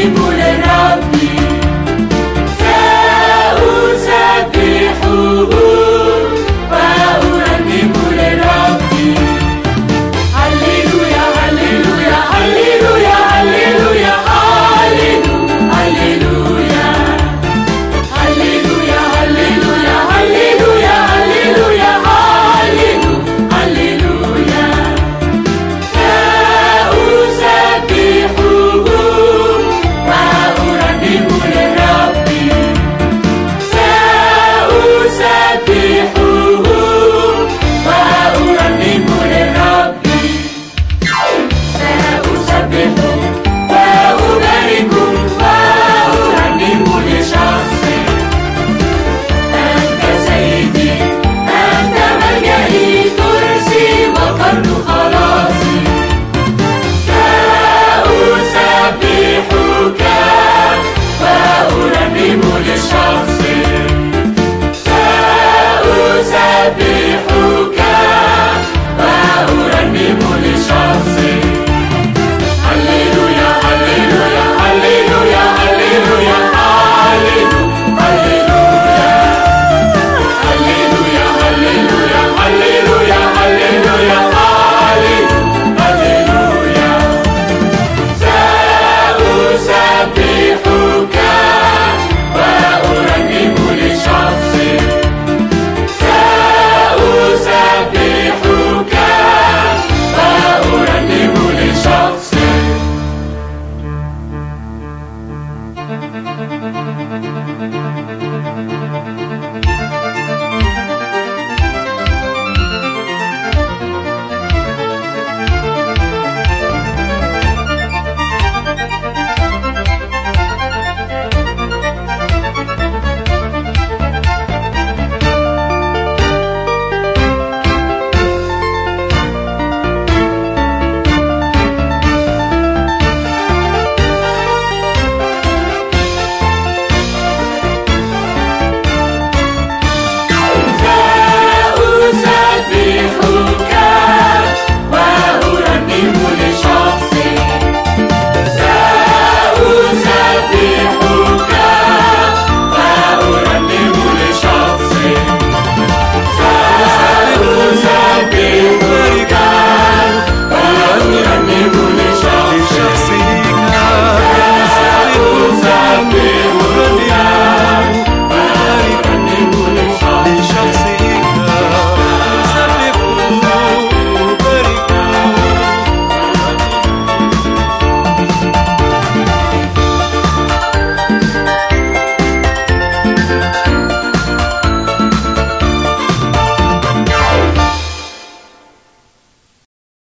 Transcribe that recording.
Bye. Thank you.